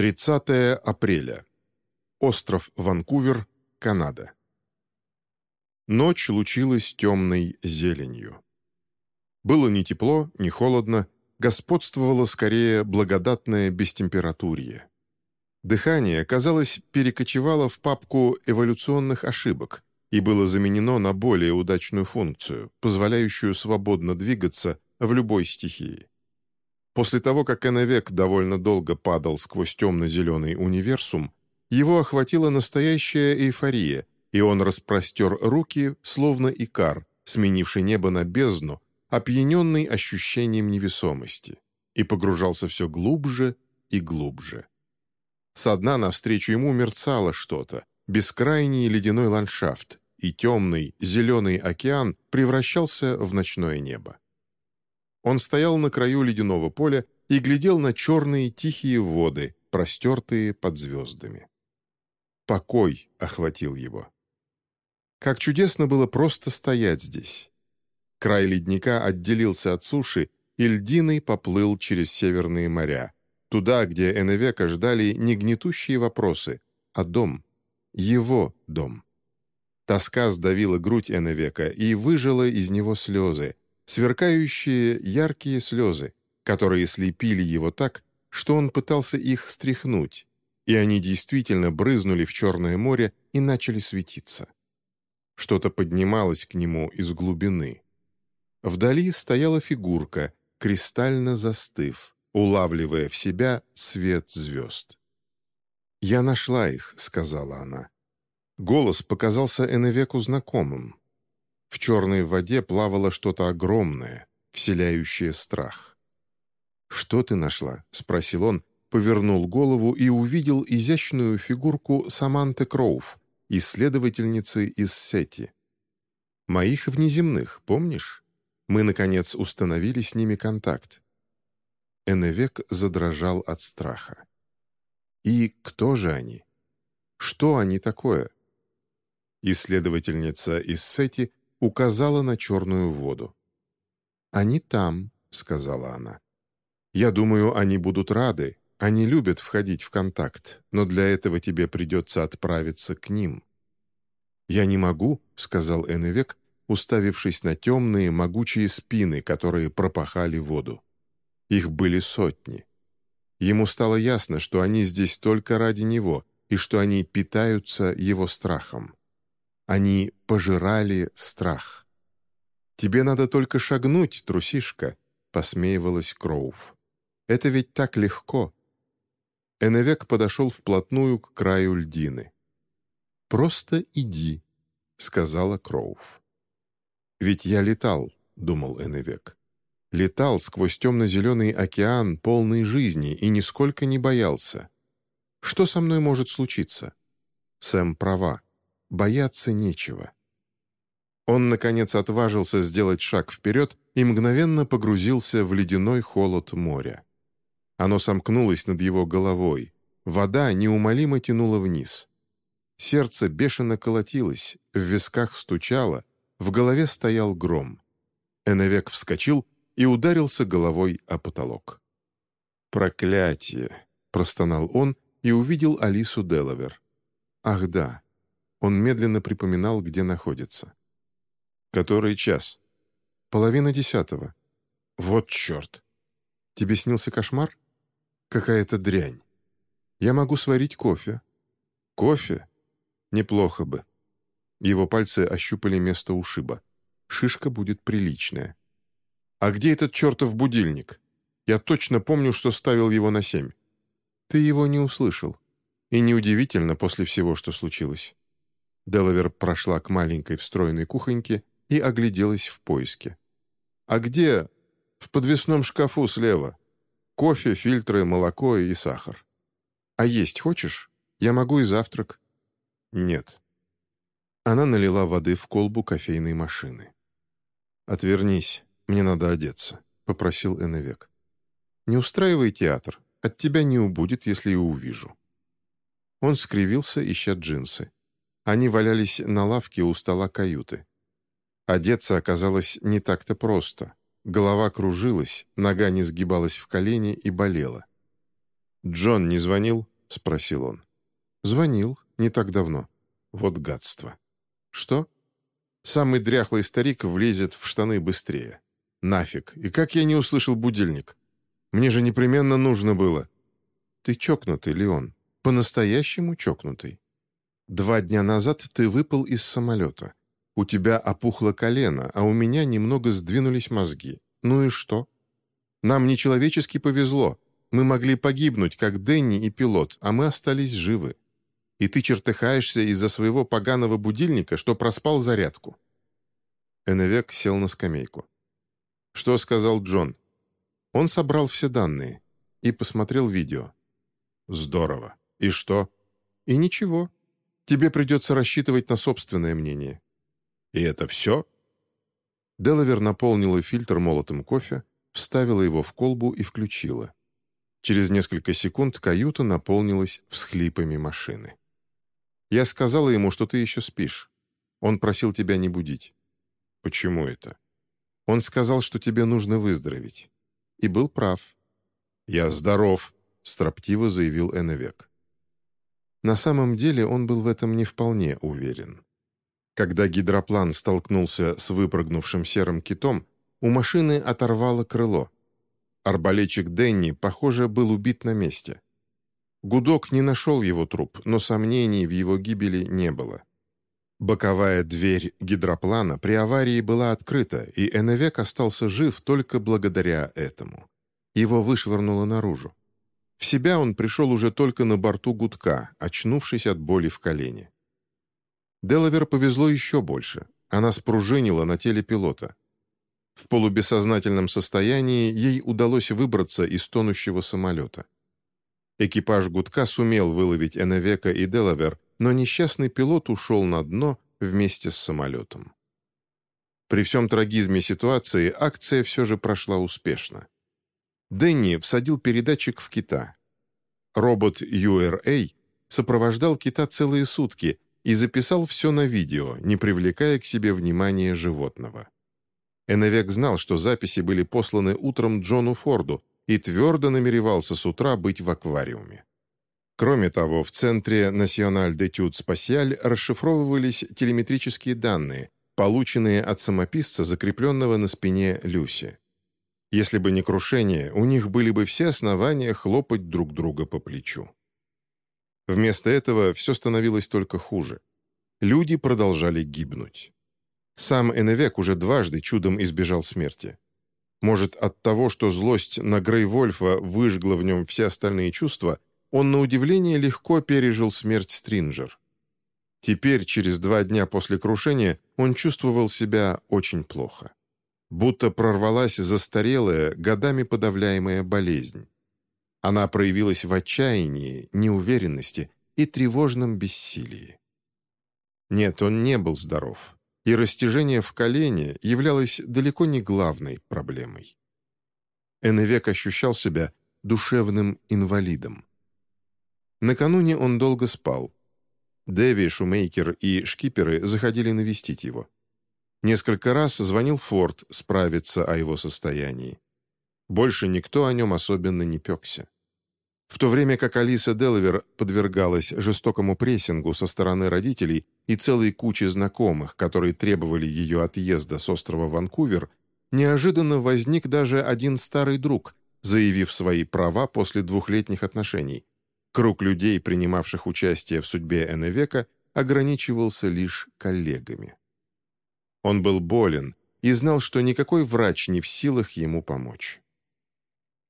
30 апреля. Остров Ванкувер, Канада. Ночь лучилась темной зеленью. Было не тепло, не холодно, господствовало скорее благодатное бестемпературье. Дыхание, казалось, перекочевало в папку эволюционных ошибок и было заменено на более удачную функцию, позволяющую свободно двигаться в любой стихии. После того, как Эннвек довольно долго падал сквозь темно-зеленый универсум, его охватила настоящая эйфория, и он распростер руки, словно икар, сменивший небо на бездну, опьяненный ощущением невесомости, и погружался все глубже и глубже. Со дна навстречу ему мерцало что-то, бескрайний ледяной ландшафт, и темный, зеленый океан превращался в ночное небо. Он стоял на краю ледяного поля и глядел на черные тихие воды, простертые под звездами. Покой охватил его. Как чудесно было просто стоять здесь. Край ледника отделился от суши, и льдиной поплыл через северные моря, туда, где Эневека ждали не гнетущие вопросы, а дом, его дом. Тоска сдавила грудь Эневека и выжила из него слезы, сверкающие яркие слезы, которые слепили его так, что он пытался их стряхнуть, и они действительно брызнули в Черное море и начали светиться. Что-то поднималось к нему из глубины. Вдали стояла фигурка, кристально застыв, улавливая в себя свет звезд. «Я нашла их», — сказала она. Голос показался Эневеку знакомым. В черной воде плавало что-то огромное, вселяющее страх. «Что ты нашла?» — спросил он, повернул голову и увидел изящную фигурку Саманты Кроув, исследовательницы из Сети. «Моих внеземных, помнишь? Мы, наконец, установили с ними контакт». Эневек задрожал от страха. «И кто же они? Что они такое?» Исследовательница из Сети указала на черную воду. «Они там», — сказала она. «Я думаю, они будут рады. Они любят входить в контакт, но для этого тебе придется отправиться к ним». «Я не могу», — сказал Эннвек, уставившись на темные, могучие спины, которые пропахали воду. Их были сотни. Ему стало ясно, что они здесь только ради него и что они питаются его страхом. Они пожирали страх. «Тебе надо только шагнуть, трусишка», — посмеивалась Кроув. «Это ведь так легко». Эннвек подошел вплотную к краю льдины. «Просто иди», — сказала Кроув. «Ведь я летал», — думал Эннвек. «Летал сквозь темно-зеленый океан, полный жизни, и нисколько не боялся. Что со мной может случиться?» Сэм права. Бояться нечего. Он, наконец, отважился сделать шаг вперед и мгновенно погрузился в ледяной холод моря. Оно сомкнулось над его головой. Вода неумолимо тянула вниз. Сердце бешено колотилось, в висках стучало, в голове стоял гром. Эннвек вскочил и ударился головой о потолок. «Проклятие!» — простонал он и увидел Алису Делавер. «Ах да, он медленно припоминал, где находится. «Который час?» «Половина десятого». «Вот черт! Тебе снился кошмар?» «Какая-то дрянь. Я могу сварить кофе». «Кофе? Неплохо бы». Его пальцы ощупали место ушиба. Шишка будет приличная. «А где этот чертов будильник? Я точно помню, что ставил его на семь». «Ты его не услышал. И неудивительно после всего, что случилось. Делавер прошла к маленькой встроенной кухоньке и огляделась в поиске. «А где?» «В подвесном шкафу слева. Кофе, фильтры, молоко и сахар. А есть хочешь? Я могу и завтрак». «Нет». Она налила воды в колбу кофейной машины. «Отвернись, мне надо одеться», — попросил Эннвек. «Не устраивай театр, от тебя не убудет, если и увижу». Он скривился, ища джинсы. Они валялись на лавке у стола каюты. Одеться оказалось не так-то просто. Голова кружилась, нога не сгибалась в колени и болела. «Джон не звонил?» — спросил он. «Звонил. Не так давно. Вот гадство». «Что?» «Самый дряхлый старик влезет в штаны быстрее. Нафиг. И как я не услышал будильник? Мне же непременно нужно было». «Ты чокнутый, Леон. По-настоящему чокнутый. Два дня назад ты выпал из самолета. У тебя опухло колено, а у меня немного сдвинулись мозги. Ну и что? Нам нечеловечески повезло. Мы могли погибнуть, как Дэнни и пилот, а мы остались живы. И ты чертыхаешься из-за своего поганого будильника, что проспал зарядку». Эннвек сел на скамейку. «Что сказал Джон?» Он собрал все данные и посмотрел видео. «Здорово. И что?» «И ничего. Тебе придется рассчитывать на собственное мнение». «И это все?» Делавер наполнила фильтр молотым кофе, вставила его в колбу и включила. Через несколько секунд каюта наполнилась всхлипами машины. «Я сказала ему, что ты еще спишь. Он просил тебя не будить». «Почему это?» «Он сказал, что тебе нужно выздороветь». И был прав. «Я здоров», — строптиво заявил Эннвек. На самом деле он был в этом не вполне уверен. Когда гидроплан столкнулся с выпрыгнувшим серым китом, у машины оторвало крыло — Арбалетчик Денни, похоже, был убит на месте. Гудок не нашел его труп, но сомнений в его гибели не было. Боковая дверь гидроплана при аварии была открыта, и Эннвек остался жив только благодаря этому. Его вышвырнуло наружу. В себя он пришел уже только на борту гудка, очнувшись от боли в колене. Делавер повезло еще больше. Она спружинила на теле пилота. В полубессознательном состоянии ей удалось выбраться из тонущего самолета. Экипаж гудка сумел выловить Эннвека и Делавер, но несчастный пилот ушел на дно вместе с самолетом. При всем трагизме ситуации акция все же прошла успешно. Дэнни всадил передатчик в кита. Робот URA сопровождал кита целые сутки и записал все на видео, не привлекая к себе внимания животного. Эннвек знал, что записи были посланы утром Джону Форду и твердо намеревался с утра быть в аквариуме. Кроме того, в Центре National d'Etudes Spatial расшифровывались телеметрические данные, полученные от самописца, закрепленного на спине Люси. Если бы не крушение, у них были бы все основания хлопать друг друга по плечу. Вместо этого все становилось только хуже. Люди продолжали гибнуть. Сам Эннвек уже дважды чудом избежал смерти. Может, от того, что злость на Грейвольфа выжгла в нем все остальные чувства, он на удивление легко пережил смерть Стринджер. Теперь, через два дня после крушения, он чувствовал себя очень плохо. Будто прорвалась застарелая, годами подавляемая болезнь. Она проявилась в отчаянии, неуверенности и тревожном бессилии. Нет, он не был здоров и растяжение в колене являлось далеко не главной проблемой. Эннвек ощущал себя душевным инвалидом. Накануне он долго спал. Дэви, Шумейкер и шкиперы заходили навестить его. Несколько раз звонил Форд справиться о его состоянии. Больше никто о нем особенно не пекся. В то время как Алиса Делавер подвергалась жестокому прессингу со стороны родителей и целой кучи знакомых, которые требовали ее отъезда с острова Ванкувер, неожиданно возник даже один старый друг, заявив свои права после двухлетних отношений. Круг людей, принимавших участие в судьбе Эннвека, ограничивался лишь коллегами. Он был болен и знал, что никакой врач не в силах ему помочь.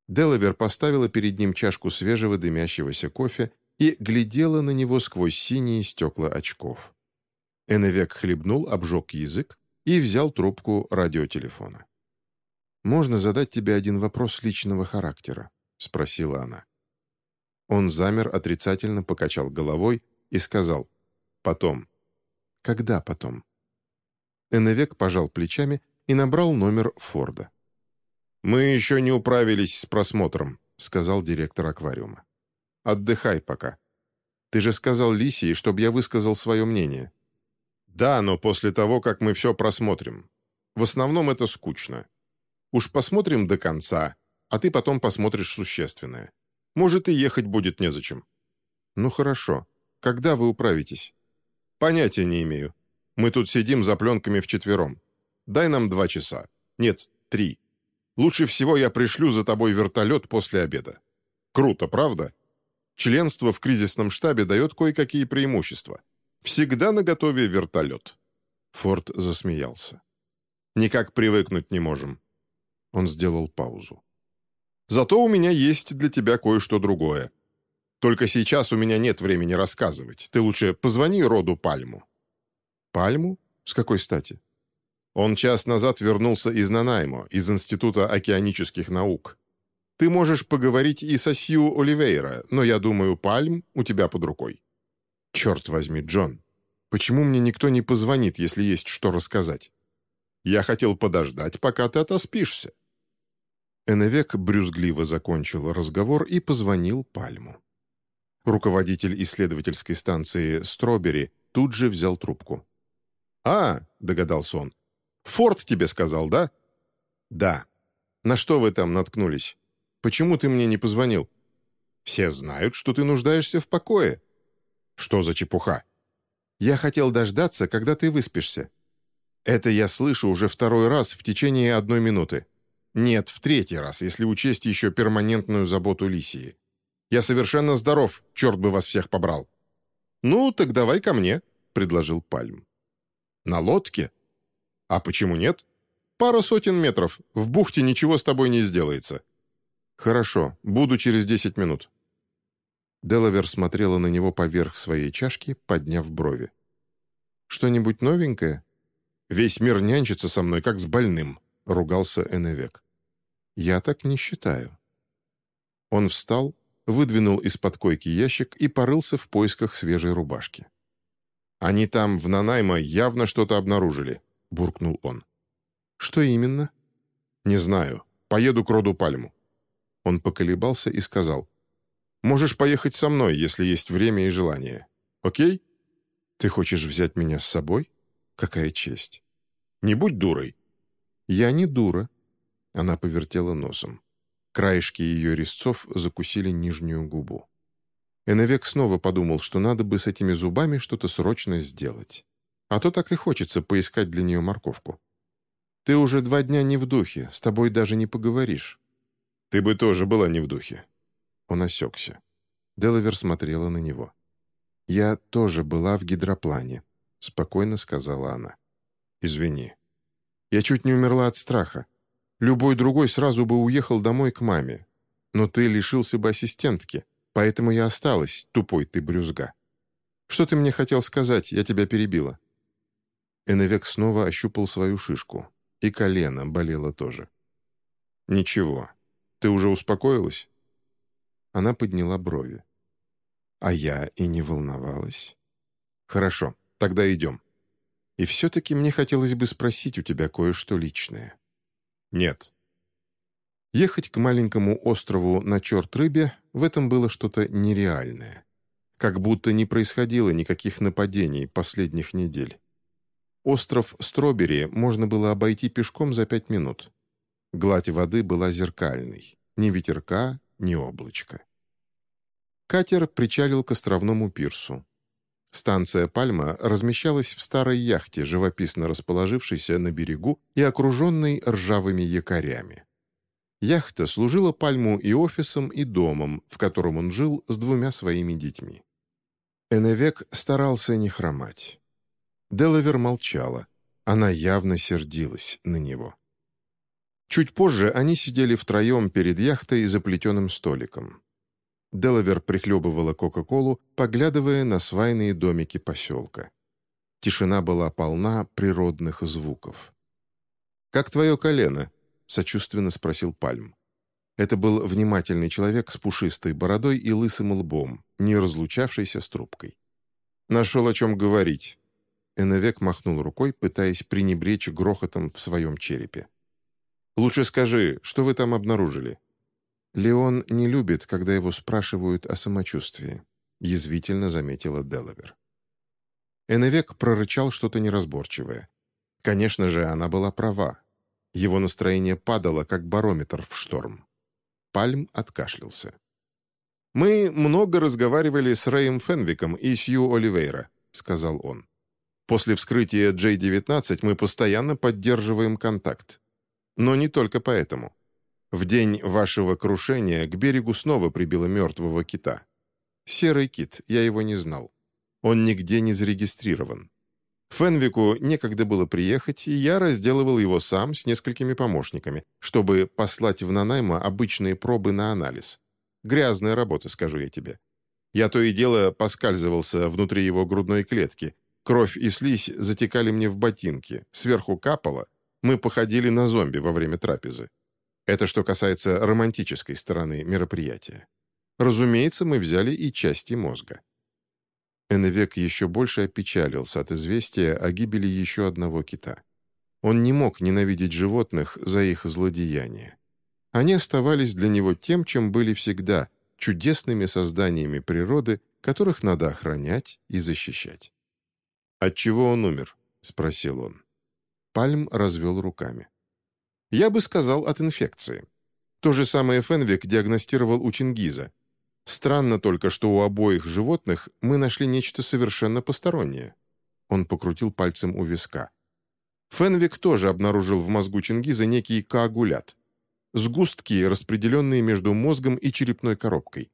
Делавер поставила перед ним чашку свежего дымящегося кофе и глядела на него сквозь синие стекла очков. Эннвек хлебнул, обжег язык и взял трубку радиотелефона. «Можно задать тебе один вопрос личного характера?» — спросила она. Он замер, отрицательно покачал головой и сказал «Потом». «Когда потом?» Эннвек пожал плечами и набрал номер Форда. «Мы еще не управились с просмотром», — сказал директор аквариума. «Отдыхай пока. Ты же сказал Лисии, чтобы я высказал свое мнение». «Да, но после того, как мы все просмотрим. В основном это скучно. Уж посмотрим до конца, а ты потом посмотришь существенное. Может, и ехать будет незачем». «Ну хорошо. Когда вы управитесь?» «Понятия не имею. Мы тут сидим за пленками вчетвером. Дай нам два часа. Нет, три. Лучше всего я пришлю за тобой вертолет после обеда. Круто, правда? Членство в кризисном штабе дает кое-какие преимущества. Всегда наготове вертолет». Форд засмеялся. «Никак привыкнуть не можем». Он сделал паузу. «Зато у меня есть для тебя кое-что другое. Только сейчас у меня нет времени рассказывать. Ты лучше позвони роду Пальму». «Пальму? С какой стати?» Он час назад вернулся из Нанаймо, из Института океанических наук. Ты можешь поговорить и со Сью Оливейра, но я думаю, Пальм у тебя под рукой. Черт возьми, Джон, почему мне никто не позвонит, если есть что рассказать? Я хотел подождать, пока ты отоспишься. Эневек брюзгливо закончил разговор и позвонил Пальму. Руководитель исследовательской станции «Стробери» тут же взял трубку. «А», — догадался он, — «Форд тебе сказал, да?» «Да». «На что вы там наткнулись? Почему ты мне не позвонил?» «Все знают, что ты нуждаешься в покое». «Что за чепуха?» «Я хотел дождаться, когда ты выспишься». «Это я слышу уже второй раз в течение одной минуты». «Нет, в третий раз, если учесть еще перманентную заботу Лисии. Я совершенно здоров, черт бы вас всех побрал». «Ну, так давай ко мне», — предложил Пальм. «На лодке?» «А почему нет? Пара сотен метров. В бухте ничего с тобой не сделается». «Хорошо, буду через десять минут». Делавер смотрела на него поверх своей чашки, подняв брови. «Что-нибудь новенькое?» «Весь мир нянчится со мной, как с больным», — ругался Эневек. «Я так не считаю». Он встал, выдвинул из-под койки ящик и порылся в поисках свежей рубашки. «Они там, в Нанайма, явно что-то обнаружили», — буркнул он. «Что именно?» «Не знаю. Поеду к роду Пальму». Он поколебался и сказал. «Можешь поехать со мной, если есть время и желание. Окей?» «Ты хочешь взять меня с собой? Какая честь!» «Не будь дурой!» «Я не дура!» Она повертела носом. Краешки ее резцов закусили нижнюю губу. Эневек снова подумал, что надо бы с этими зубами что-то срочно сделать. А то так и хочется поискать для нее морковку. «Ты уже два дня не в духе, с тобой даже не поговоришь». «Ты бы тоже была не в духе». Он осекся. Делавер смотрела на него. «Я тоже была в гидроплане», — спокойно сказала она. «Извини. Я чуть не умерла от страха. Любой другой сразу бы уехал домой к маме. Но ты лишился бы ассистентки, поэтому я осталась, тупой ты брюзга. Что ты мне хотел сказать? Я тебя перебила». Эневек снова ощупал свою шишку. И колено болело тоже. «Ничего. Ты уже успокоилась?» Она подняла брови. А я и не волновалась. «Хорошо, тогда идем. И все-таки мне хотелось бы спросить у тебя кое-что личное». «Нет». Ехать к маленькому острову на черт рыбе в этом было что-то нереальное. Как будто не происходило никаких нападений последних недель. Остров Стробери можно было обойти пешком за пять минут. Гладь воды была зеркальной. Ни ветерка, ни облачка. Катер причалил к островному пирсу. Станция «Пальма» размещалась в старой яхте, живописно расположившейся на берегу и окруженной ржавыми якорями. Яхта служила Пальму и офисом, и домом, в котором он жил с двумя своими детьми. Эневек старался не хромать. Делавер молчала. Она явно сердилась на него. Чуть позже они сидели втроем перед яхтой за плетеным столиком. Делавер прихлебывала Кока-Колу, поглядывая на свайные домики поселка. Тишина была полна природных звуков. «Как твое колено?» — сочувственно спросил Пальм. Это был внимательный человек с пушистой бородой и лысым лбом, не разлучавшийся с трубкой. «Нашел о чем говорить». Эневек махнул рукой, пытаясь пренебречь грохотом в своем черепе. Лучше скажи, что вы там обнаружили?» «Леон не любит, когда его спрашивают о самочувствии», — язвительно заметила Делавер. Эневек прорычал что-то неразборчивое. Конечно же, она была права. Его настроение падало, как барометр в шторм. Пальм откашлялся. «Мы много разговаривали с Рэем Фенвиком и Сью Оливейра», — сказал он. «После вскрытия J-19 мы постоянно поддерживаем контакт. Но не только поэтому. В день вашего крушения к берегу снова прибило мертвого кита. Серый кит, я его не знал. Он нигде не зарегистрирован. Фенвику некогда было приехать, и я разделывал его сам с несколькими помощниками, чтобы послать в Нанайма обычные пробы на анализ. Грязная работа, скажу я тебе. Я то и дело поскальзывался внутри его грудной клетки. Кровь и слизь затекали мне в ботинки, сверху капало. Мы походили на зомби во время трапезы. Это что касается романтической стороны мероприятия. Разумеется, мы взяли и части мозга. Эннвек еще больше опечалился от известия о гибели еще одного кита. Он не мог ненавидеть животных за их злодеяния. Они оставались для него тем, чем были всегда, чудесными созданиями природы, которых надо охранять и защищать. «От чего он умер?» — спросил он. Пальм развел руками. «Я бы сказал, от инфекции. То же самое Фенвик диагностировал у Чингиза. Странно только, что у обоих животных мы нашли нечто совершенно постороннее. Он покрутил пальцем у виска. Фенвик тоже обнаружил в мозгу Чингиза некий коагулят. Сгустки, распределенные между мозгом и черепной коробкой.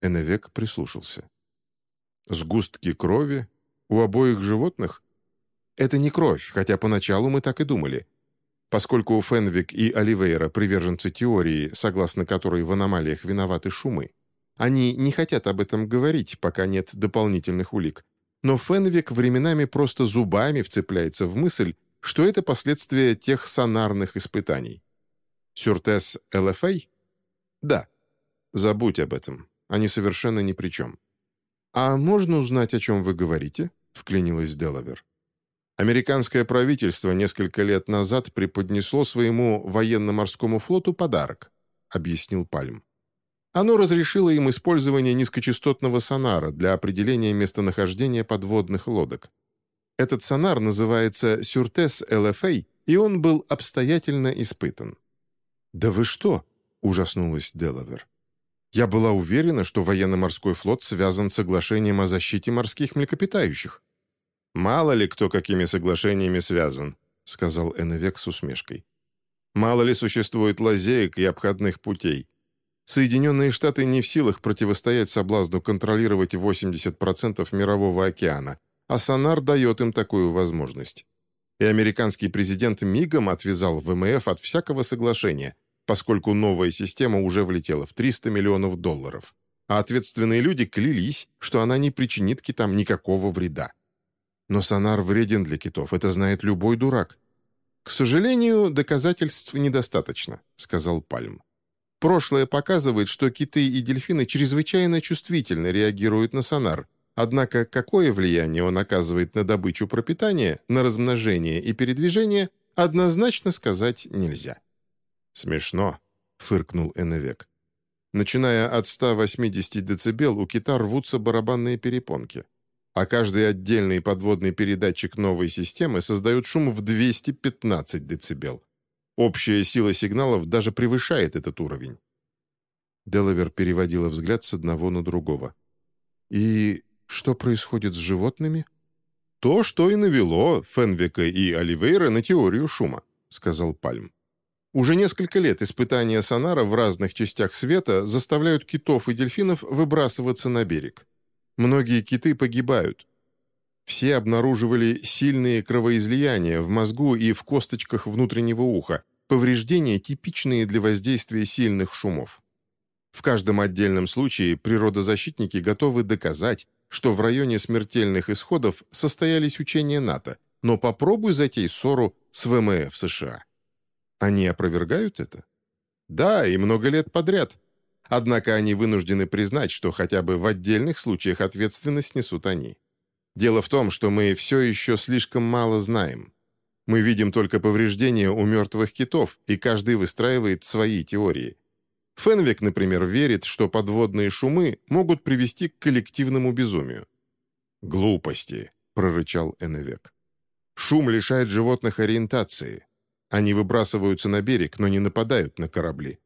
Эневек прислушался. Сгустки крови? У обоих животных? Это не кровь, хотя поначалу мы так и думали. Поскольку Фенвик и Оливейра приверженцы теории, согласно которой в аномалиях виноваты шумы, они не хотят об этом говорить, пока нет дополнительных улик. Но Фенвик временами просто зубами вцепляется в мысль, что это последствия тех сонарных испытаний. Сюртес ЛФА? Да. Забудь об этом. Они совершенно ни при чем. «А можно узнать, о чем вы говорите?» — вклинилась Делавер. Американское правительство несколько лет назад преподнесло своему военно-морскому флоту подарок, объяснил Пальм. Оно разрешило им использование низкочастотного сонара для определения местонахождения подводных лодок. Этот сонар называется «Сюртес ЛФА», и он был обстоятельно испытан. «Да вы что?» — ужаснулась Делавер. «Я была уверена, что военно-морской флот связан с соглашением о защите морских млекопитающих». «Мало ли кто какими соглашениями связан», — сказал Эннвек с усмешкой. «Мало ли существует лазеек и обходных путей. Соединенные Штаты не в силах противостоять соблазну контролировать 80% мирового океана, а Сонар дает им такую возможность. И американский президент мигом отвязал ВМФ от всякого соглашения, поскольку новая система уже влетела в 300 миллионов долларов, а ответственные люди клялись, что она не причинит китам никакого вреда. Но Сонар вреден для китов, это знает любой дурак. «К сожалению, доказательств недостаточно», — сказал Пальм. Прошлое показывает, что киты и дельфины чрезвычайно чувствительно реагируют на сонар, однако какое влияние он оказывает на добычу пропитания, на размножение и передвижение, однозначно сказать нельзя. «Смешно», — фыркнул Эннвек. Начиная от 180 дБ у кита рвутся барабанные перепонки, а каждый отдельный подводный передатчик новой системы создает шум в 215 дБ. Общая сила сигналов даже превышает этот уровень. Делавер переводила взгляд с одного на другого. «И что происходит с животными?» «То, что и навело Фенвика и Оливейра на теорию шума», — сказал Пальм. «Уже несколько лет испытания сонара в разных частях света заставляют китов и дельфинов выбрасываться на берег. Многие киты погибают. Все обнаруживали сильные кровоизлияния в мозгу и в косточках внутреннего уха, повреждения, типичные для воздействия сильных шумов. В каждом отдельном случае природозащитники готовы доказать, что в районе смертельных исходов состоялись учения НАТО, но попробуй затей ссору с ВМФ США. Они опровергают это? Да, и много лет подряд. Однако они вынуждены признать, что хотя бы в отдельных случаях ответственность несут они. Дело в том, что мы все еще слишком мало знаем. Мы видим только повреждения у мертвых китов, и каждый выстраивает свои теории. Фенвик, например, верит, что подводные шумы могут привести к коллективному безумию. «Глупости», — прорычал Эннвек. «Шум лишает животных ориентации. Они выбрасываются на берег, но не нападают на корабли.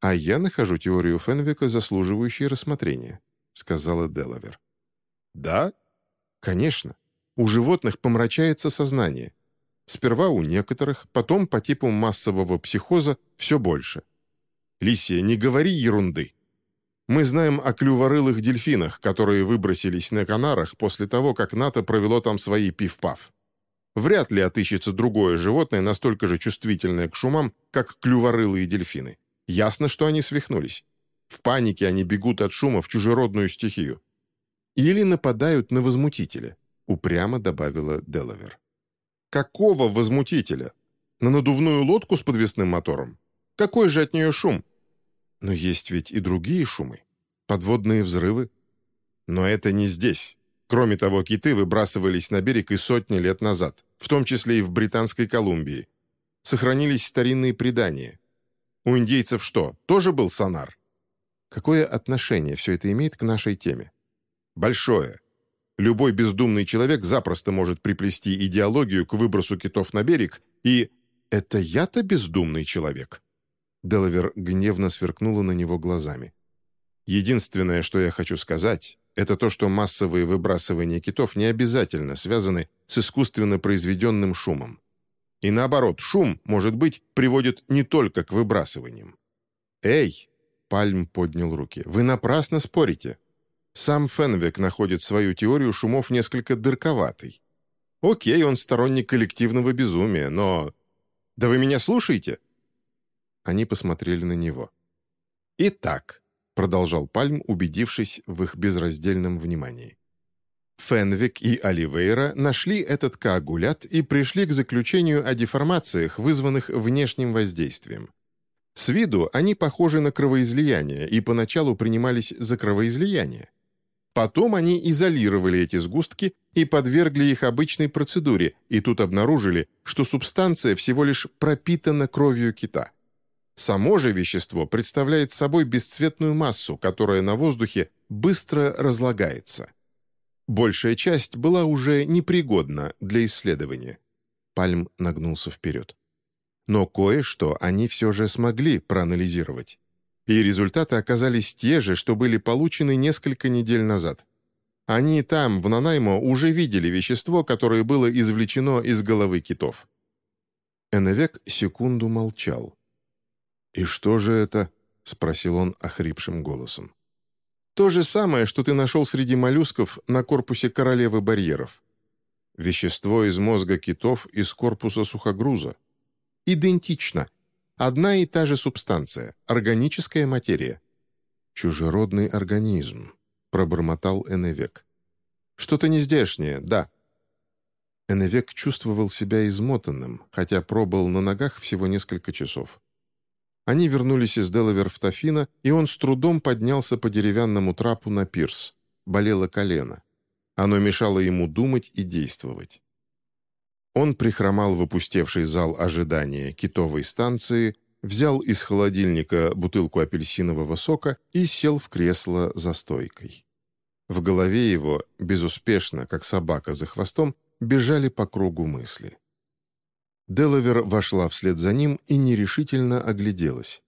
«А я нахожу теорию Фенвика заслуживающей рассмотрения», — сказала Делавер. «Да? Конечно. У животных помрачается сознание. Сперва у некоторых, потом по типу массового психоза все больше. Лисия, не говори ерунды. Мы знаем о клюворылых дельфинах, которые выбросились на Канарах после того, как НАТО провело там свои пиф-паф. Вряд ли отыщется другое животное, настолько же чувствительное к шумам, как клюворылые дельфины. Ясно, что они свихнулись. В панике они бегут от шума в чужеродную стихию. Или нападают на возмутителя, упрямо добавила Делавер. Какого возмутителя? На надувную лодку с подвесным мотором? Какой же от нее шум? Но есть ведь и другие шумы. Подводные взрывы. Но это не здесь. Кроме того, киты выбрасывались на берег и сотни лет назад, в том числе и в Британской Колумбии. Сохранились старинные предания. У индейцев что, тоже был сонар? Какое отношение все это имеет к нашей теме? Большое. Любой бездумный человек запросто может приплести идеологию к выбросу китов на берег, и «это я-то бездумный человек?» Делавер гневно сверкнула на него глазами. «Единственное, что я хочу сказать, это то, что массовые выбрасывания китов не обязательно связаны с искусственно произведенным шумом. И наоборот, шум, может быть, приводит не только к выбрасываниям. «Эй!» — Пальм поднял руки. «Вы напрасно спорите. Сам Фенвик находит свою теорию шумов несколько дырковатой. Окей, он сторонник коллективного безумия, но... Да вы меня слушаете?» Они посмотрели на него. «Итак», — продолжал Пальм, убедившись в их безраздельном внимании. Фенвик и Оливейра нашли этот коагулят и пришли к заключению о деформациях, вызванных внешним воздействием. С виду они похожи на кровоизлияние и поначалу принимались за кровоизлияние. Потом они изолировали эти сгустки и подвергли их обычной процедуре, и тут обнаружили, что субстанция всего лишь пропитана кровью кита. Само же вещество представляет собой бесцветную массу, которая на воздухе быстро разлагается. Большая часть была уже непригодна для исследования. Пальм нагнулся вперед. Но кое-что они все же смогли проанализировать. И результаты оказались те же, что были получены несколько недель назад. Они там, в Нанаймо, уже видели вещество, которое было извлечено из головы китов. Эннвек секунду молчал. «И что же это?» — спросил он охрипшим голосом. То же самое, что ты нашел среди моллюсков на корпусе королевы барьеров. Вещество из мозга китов из корпуса сухогруза. Идентично. Одна и та же субстанция, органическая материя. «Чужеродный организм», — пробормотал Эневек. «Что-то нездешнее, да». Эневек чувствовал себя измотанным, хотя пробыл на ногах всего несколько часов. Они вернулись из Делавер в Тафина, и он с трудом поднялся по деревянному трапу на пирс. Болело колено. Оно мешало ему думать и действовать. Он прихромал в опустевший зал ожидания китовой станции, взял из холодильника бутылку апельсинового сока и сел в кресло за стойкой. В голове его, безуспешно, как собака за хвостом, бежали по кругу мысли. Делавер вошла вслед за ним и нерешительно огляделась.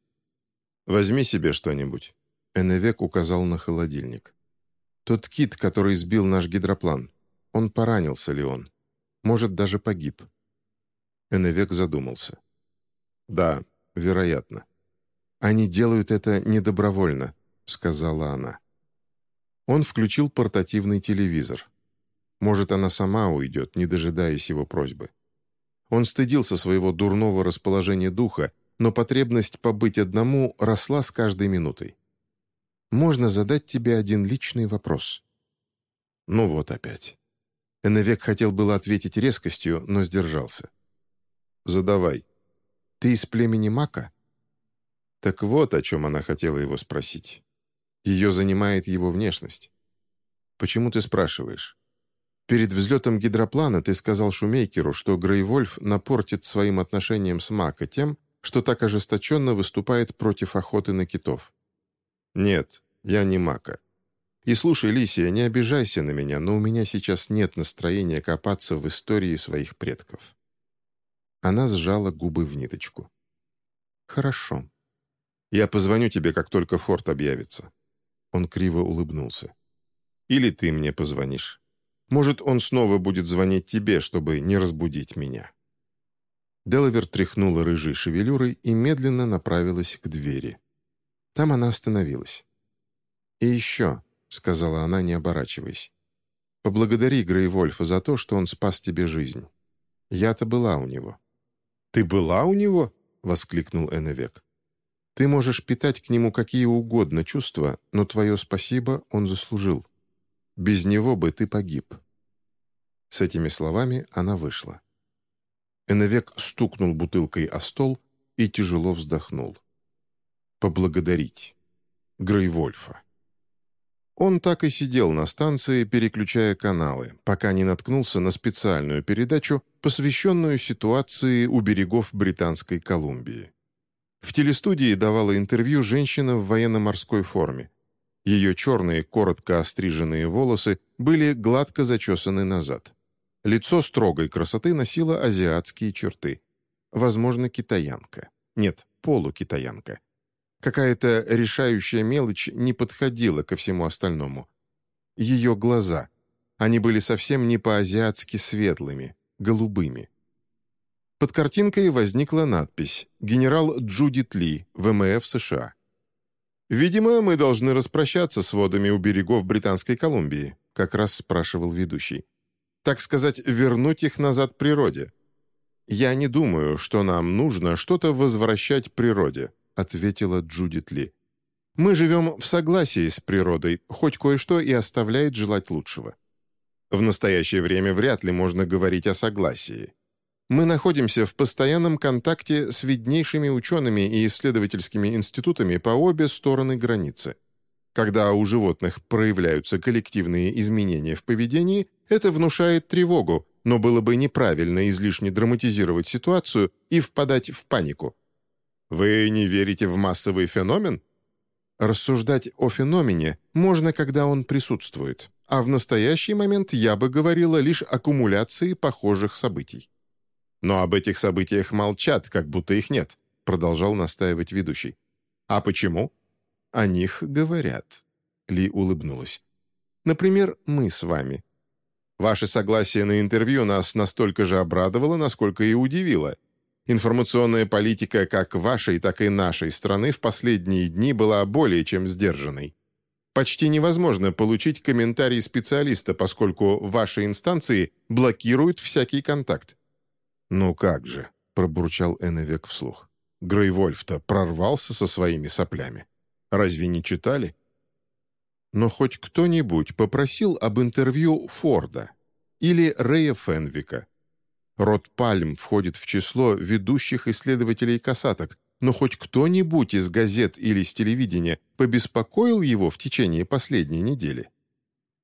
«Возьми себе что-нибудь», — Эневек указал на холодильник. «Тот кит, который сбил наш гидроплан. Он поранился ли он? Может, даже погиб». Эневек задумался. «Да, вероятно. Они делают это недобровольно», — сказала она. Он включил портативный телевизор. Может, она сама уйдет, не дожидаясь его просьбы. Он стыдился своего дурного расположения духа, но потребность побыть одному росла с каждой минутой. «Можно задать тебе один личный вопрос?» Ну вот опять. Эннвек хотел было ответить резкостью, но сдержался. «Задавай. Ты из племени Мака?» Так вот, о чем она хотела его спросить. Ее занимает его внешность. «Почему ты спрашиваешь?» Перед взлетом гидроплана ты сказал Шумейкеру, что Грейвольф напортит своим отношением с Мака тем, что так ожесточенно выступает против охоты на китов. Нет, я не Мака. И слушай, Лисия, не обижайся на меня, но у меня сейчас нет настроения копаться в истории своих предков. Она сжала губы в ниточку. Хорошо. Я позвоню тебе, как только форт объявится». Он криво улыбнулся. «Или ты мне позвонишь. Может, он снова будет звонить тебе, чтобы не разбудить меня». Делавер тряхнула рыжей шевелюрой и медленно направилась к двери. Там она остановилась. «И еще», — сказала она, не оборачиваясь, — «поблагодари Грейвольфа за то, что он спас тебе жизнь. Я-то была у него». «Ты была у него?» — воскликнул Эннвек. «Ты можешь питать к нему какие угодно чувства, но твое спасибо он заслужил. Без него бы ты погиб». С этими словами она вышла. Эннвек стукнул бутылкой о стол и тяжело вздохнул. «Поблагодарить. Грейвольфа». Он так и сидел на станции, переключая каналы, пока не наткнулся на специальную передачу, посвященную ситуации у берегов Британской Колумбии. В телестудии давала интервью женщина в военно-морской форме. Ее черные, коротко остриженные волосы были гладко зачесаны назад. Лицо строгой красоты носило азиатские черты. Возможно, китаянка. Нет, полукитаянка. Какая-то решающая мелочь не подходила ко всему остальному. Ее глаза. Они были совсем не по-азиатски светлыми, голубыми. Под картинкой возникла надпись «Генерал Джудит Ли, ВМФ США». «Видимо, мы должны распрощаться с водами у берегов Британской Колумбии», как раз спрашивал ведущий. «Так сказать, вернуть их назад природе». «Я не думаю, что нам нужно что-то возвращать природе», — ответила Джудит Ли. «Мы живем в согласии с природой, хоть кое-что и оставляет желать лучшего. В настоящее время вряд ли можно говорить о согласии. Мы находимся в постоянном контакте с виднейшими учеными и исследовательскими институтами по обе стороны границы. Когда у животных проявляются коллективные изменения в поведении, это внушает тревогу, но было бы неправильно излишне драматизировать ситуацию и впадать в панику. Вы не верите в массовый феномен? Рассуждать о феномене можно, когда он присутствует, а в настоящий момент я бы говорила лишь аккумуляции похожих событий. Но об этих событиях молчат, как будто их нет, продолжал настаивать ведущий. А почему? О них говорят. Ли улыбнулась. Например, мы с вами. Ваше согласие на интервью нас настолько же обрадовало, насколько и удивило. Информационная политика как вашей, так и нашей страны в последние дни была более чем сдержанной. Почти невозможно получить комментарий специалиста, поскольку ваши инстанции блокируют всякий контакт. «Ну как же», — пробурчал Эннвек вслух. «Грейвольф-то прорвался со своими соплями. Разве не читали?» Но хоть кто-нибудь попросил об интервью Форда или Рэя Фенвика, Род Пальм входит в число ведущих исследователей касаток, но хоть кто-нибудь из газет или с телевидения побеспокоил его в течение последней недели.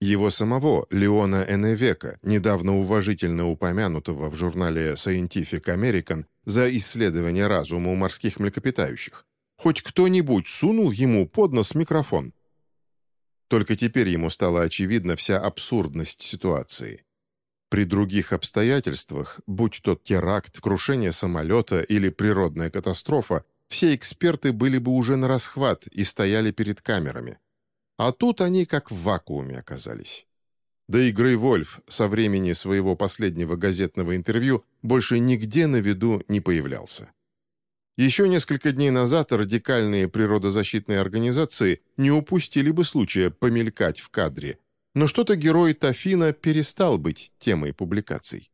Его самого, Леона Эневека, недавно уважительно упомянутого в журнале Scientific American за исследование разума у морских млекопитающих. Хоть кто-нибудь сунул ему под нос микрофон. Только теперь ему стала очевидна вся абсурдность ситуации. При других обстоятельствах, будь то теракт, крушение самолета или природная катастрофа, все эксперты были бы уже на расхват и стояли перед камерами. А тут они как в вакууме оказались. Да и Грей Вольф со времени своего последнего газетного интервью больше нигде на виду не появлялся. Еще несколько дней назад радикальные природозащитные организации не упустили бы случая помелькать в кадре, но что-то герой Тафина перестал быть темой публикаций.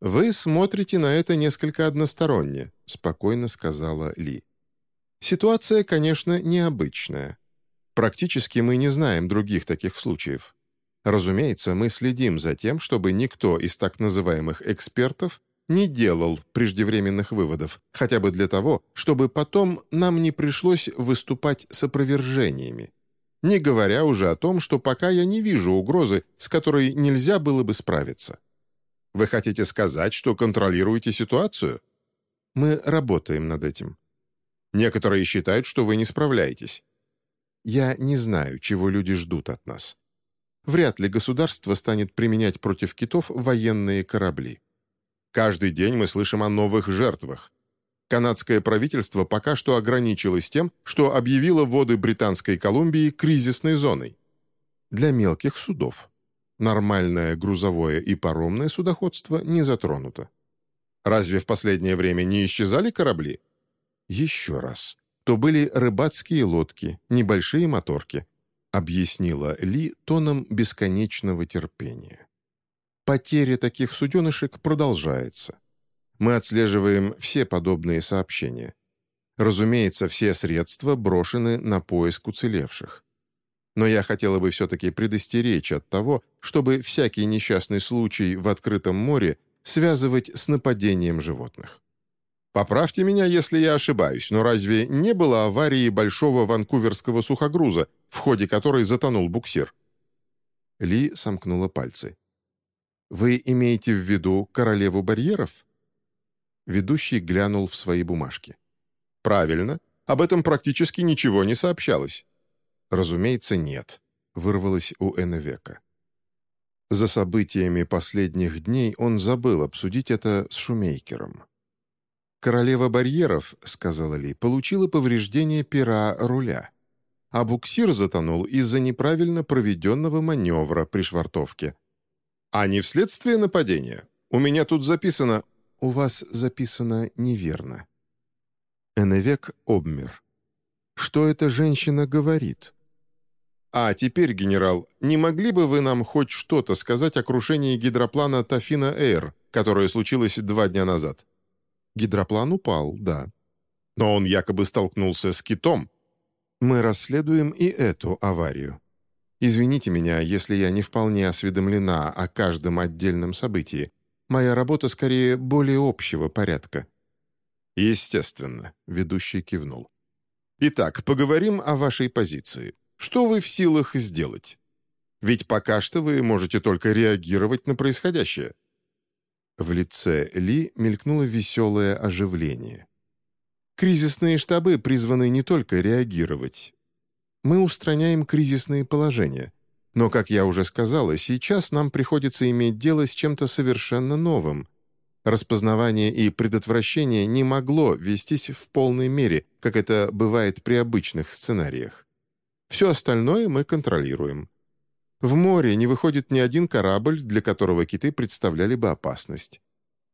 «Вы смотрите на это несколько односторонне», — спокойно сказала Ли. «Ситуация, конечно, необычная. Практически мы не знаем других таких случаев. Разумеется, мы следим за тем, чтобы никто из так называемых экспертов не делал преждевременных выводов, хотя бы для того, чтобы потом нам не пришлось выступать с опровержениями не говоря уже о том, что пока я не вижу угрозы, с которой нельзя было бы справиться. Вы хотите сказать, что контролируете ситуацию? Мы работаем над этим. Некоторые считают, что вы не справляетесь. Я не знаю, чего люди ждут от нас. Вряд ли государство станет применять против китов военные корабли. Каждый день мы слышим о новых жертвах. канадское правительство пока что ограничилось тем, что объявило воды Британской Колумбии кризисной зоной. Для мелких судов. Нормальное грузовое и паромное судоходство не затронуто. Разве в последнее время не исчезали корабли? Еще раз. То были рыбацкие лодки, небольшие моторки, объяснила Ли тоном бесконечного терпения. Потеря таких суденышек продолжается. Мы отслеживаем все подобные сообщения. Разумеется, все средства брошены на поиск уцелевших. Но я хотела бы все-таки предостеречь от того, чтобы всякий несчастный случай в открытом море связывать с нападением животных. Поправьте меня, если я ошибаюсь, но разве не было аварии большого ванкуверского сухогруза, в ходе которой затонул буксир?» Ли сомкнула пальцы. «Вы имеете в виду королеву барьеров?» Ведущий глянул в свои бумажки. «Правильно. Об этом практически ничего не сообщалось». «Разумеется, нет», — вырвалось у Эннвека. За событиями последних дней он забыл обсудить это с Шумейкером. «Королева барьеров», — сказала Ли, — получила повреждение пера руля. А буксир затонул из-за неправильно проведенного маневра при швартовке. «А не вследствие нападения? У меня тут записано...» «У вас записано неверно». Эневек обмер. «Что эта женщина говорит?» «А теперь, генерал, не могли бы вы нам хоть что-то сказать о крушении гидроплана Тафина Эйр, которое случилось два дня назад?» Гидроплан упал, да. Но он якобы столкнулся с китом. Мы расследуем и эту аварию. Извините меня, если я не вполне осведомлена о каждом отдельном событии. Моя работа скорее более общего порядка». «Естественно», — ведущий кивнул. «Итак, поговорим о вашей позиции. Что вы в силах сделать? Ведь пока что вы можете только реагировать на происходящее». В лице Ли мелькнуло веселое оживление. «Кризисные штабы призваны не только реагировать. Мы устраняем кризисные положения. Но, как я уже сказала, сейчас нам приходится иметь дело с чем-то совершенно новым. Распознавание и предотвращение не могло вестись в полной мере, как это бывает при обычных сценариях. Все остальное мы контролируем. В море не выходит ни один корабль, для которого киты представляли бы опасность.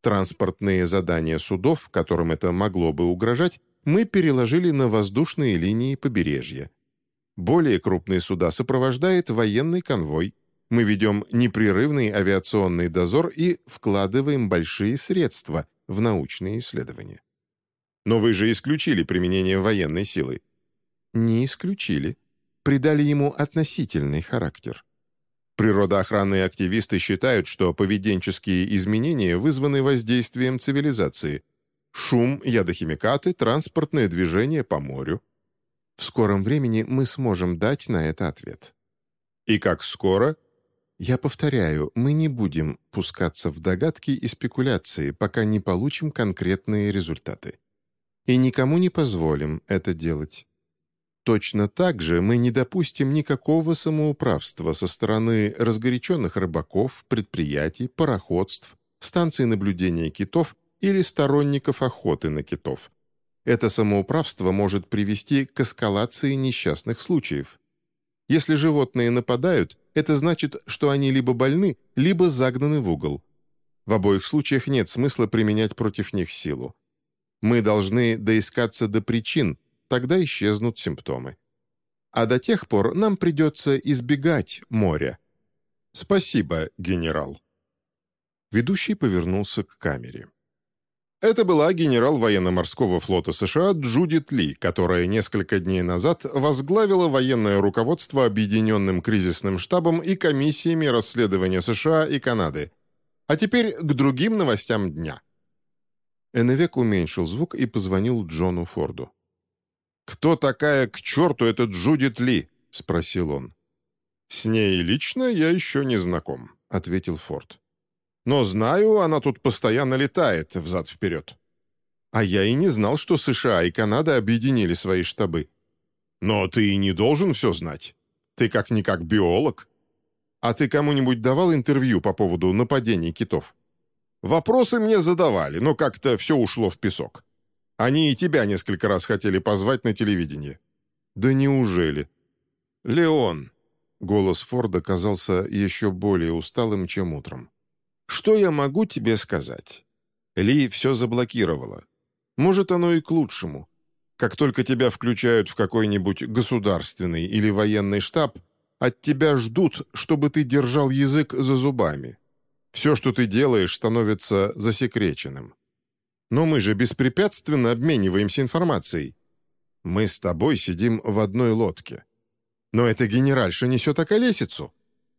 Транспортные задания судов, которым это могло бы угрожать, мы переложили на воздушные линии побережья. Более крупные суда сопровождает военный конвой. Мы ведем непрерывный авиационный дозор и вкладываем большие средства в научные исследования. Но вы же исключили применение военной силы. Не исключили придали ему относительный характер. Природоохранные активисты считают, что поведенческие изменения вызваны воздействием цивилизации. Шум, ядохимикаты, транспортное движение по морю. В скором времени мы сможем дать на это ответ. И как скоро? Я повторяю, мы не будем пускаться в догадки и спекуляции, пока не получим конкретные результаты. И никому не позволим это делать. Точно так же мы не допустим никакого самоуправства со стороны разгоряченных рыбаков, предприятий, пароходств, станций наблюдения китов или сторонников охоты на китов. Это самоуправство может привести к эскалации несчастных случаев. Если животные нападают, это значит, что они либо больны, либо загнаны в угол. В обоих случаях нет смысла применять против них силу. Мы должны доискаться до причин, тогда исчезнут симптомы. А до тех пор нам придется избегать моря. Спасибо, генерал. Ведущий повернулся к камере. Это была генерал военно-морского флота США Джудит Ли, которая несколько дней назад возглавила военное руководство Объединенным кризисным штабом и комиссиями расследования США и Канады. А теперь к другим новостям дня. Эннвек уменьшил звук и позвонил Джону Форду. «Кто такая к черту этот Джудит Ли?» — спросил он. «С ней лично я еще не знаком», — ответил Форд. «Но знаю, она тут постоянно летает взад-вперед. А я и не знал, что США и Канада объединили свои штабы. Но ты и не должен все знать. Ты как-никак биолог. А ты кому-нибудь давал интервью по поводу нападений китов? Вопросы мне задавали, но как-то все ушло в песок. Они и тебя несколько раз хотели позвать на телевидение». «Да неужели?» «Леон!» Голос Форда казался еще более усталым, чем утром. «Что я могу тебе сказать?» Ли все заблокировала. «Может, оно и к лучшему. Как только тебя включают в какой-нибудь государственный или военный штаб, от тебя ждут, чтобы ты держал язык за зубами. Все, что ты делаешь, становится засекреченным. Но мы же беспрепятственно обмениваемся информацией. Мы с тобой сидим в одной лодке. Но эта генеральша несет околесицу.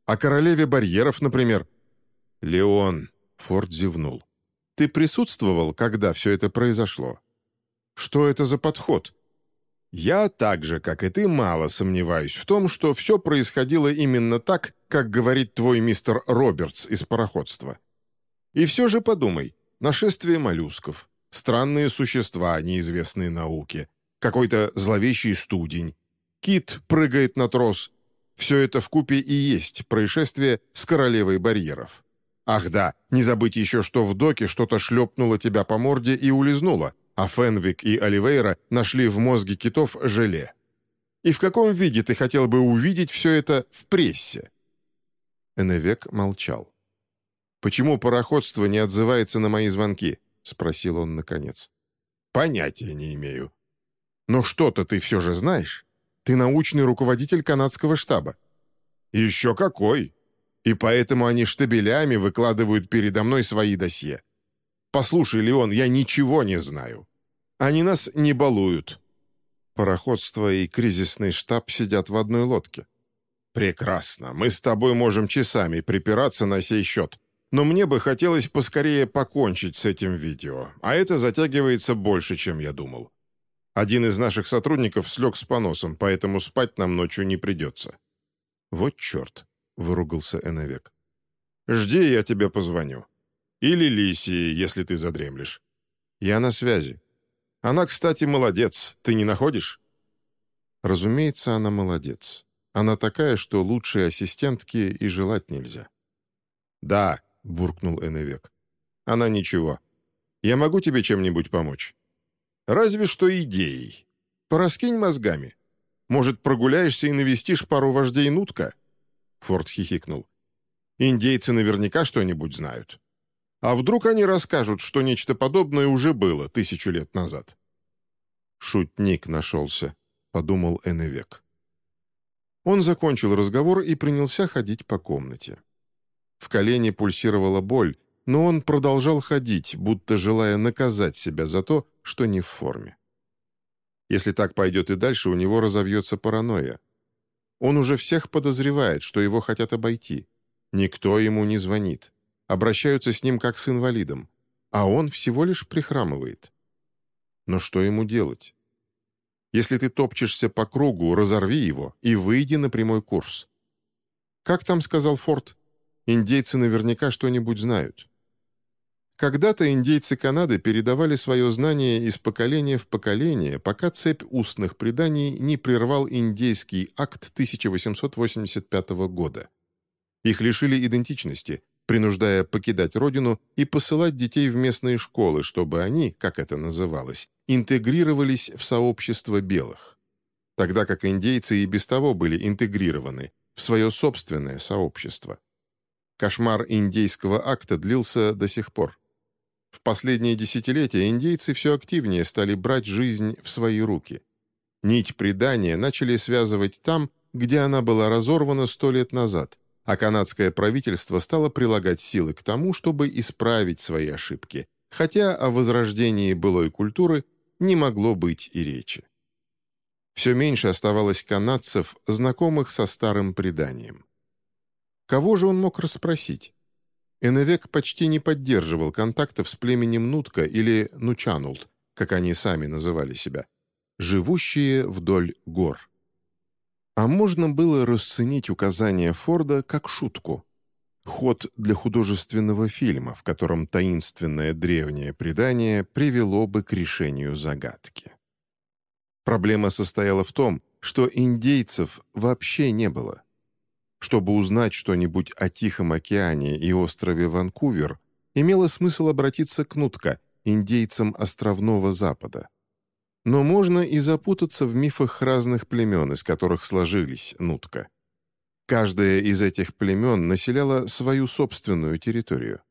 О королеве барьеров, например. Леон, Форд зевнул. Ты присутствовал, когда все это произошло? Что это за подход? Я так же, как и ты, мало сомневаюсь в том, что все происходило именно так, как говорит твой мистер Робертс из пароходства. И все же подумай, нашествие моллюсков, странные существа, неизвестные науке, какой-то зловещий студень, кит прыгает на трос. Все это в купе и есть происшествие с королевой барьеров. Ах да, не забыть еще, что в доке что-то шлепнуло тебя по морде и улизнуло, а Фенвик и Оливейра нашли в мозге китов желе. И в каком виде ты хотел бы увидеть все это в прессе?» Эневек молчал. «Почему пароходство не отзывается на мои звонки?» — спросил он наконец. «Понятия не имею. Но что-то ты все же знаешь. Ты научный руководитель канадского штаба». «Еще какой! И поэтому они штабелями выкладывают передо мной свои досье. Послушай, Леон, я ничего не знаю. Они нас не балуют. Пароходство и кризисный штаб сидят в одной лодке. Прекрасно. Мы с тобой можем часами припираться на сей счет. Но мне бы хотелось поскорее покончить с этим видео, а это затягивается больше, чем я думал. Один из наших сотрудников слег с поносом, поэтому спать нам ночью не придется». «Вот черт!» — выругался Эннвек. «Жди, я тебе позвоню. Или Лисии, если ты задремлешь. Я на связи. Она, кстати, молодец, ты не находишь?» Разумеется, она молодец. Она такая, что лучшей ассистентки и желать нельзя. «Да», — буркнул Эннвек. «Она ничего. Я могу тебе чем-нибудь помочь?» «Разве что идеей. Пораскинь мозгами. Может, прогуляешься и навестишь пару вождей Нутка?» Форд хихикнул. «Индейцы наверняка что-нибудь знают. А вдруг они расскажут, что нечто подобное уже было тысячу лет назад? «Шутник нашелся», — подумал Эннвек. Он закончил разговор и принялся ходить по комнате. В колене пульсировала боль, но он продолжал ходить, будто желая наказать себя за то, что не в форме. Если так пойдет и дальше, у него разовьется паранойя. Он уже всех подозревает, что его хотят обойти. Никто ему не звонит обращаются с ним как с инвалидом, а он всего лишь прихрамывает. Но что ему делать? Если ты топчешься по кругу, разорви его и выйди на прямой курс. Как там сказал Форд? Индейцы наверняка что-нибудь знают. Когда-то индейцы Канады передавали свое знание из поколения в поколение, пока цепь устных преданий не прервал индейский акт 1885 года. Их лишили идентичности, принуждая покидать родину и посылать детей в местные школы, чтобы они, как это называлось, интегрировались в сообщество белых. Тогда как индейцы и без того были интегрированы в свое собственное сообщество. Кошмар индейского акта длился до сих пор. В последние десятилетия индейцы все активнее стали брать жизнь в свои руки. Нить предания начали связывать там, где она была разорвана сто лет назад, а канадское правительство стало прилагать силы к тому, чтобы исправить свои ошибки, хотя о возрождении былой культуры не могло быть и речи. Все меньше оставалось канадцев, знакомых со старым преданием. Кого же он мог расспросить? Эневек почти не поддерживал контактов с племенем Нутка или Нучанулт, как они сами называли себя, живущие вдоль гор. А можно было расценить указание Форда как шутку. Ход для художественного фильма, в котором таинственное древнее предание привело бы к решению загадки. Проблема состояла в том, что индейцев вообще не было. Чтобы узнать что-нибудь о Тихом океане и острове Ванкувер, имело смысл обратиться к Нутка, индейцам островного Запада. Но можно и запутаться в мифах разных племен, из которых сложились Нутка. Каждое из этих племен населяло свою собственную территорию.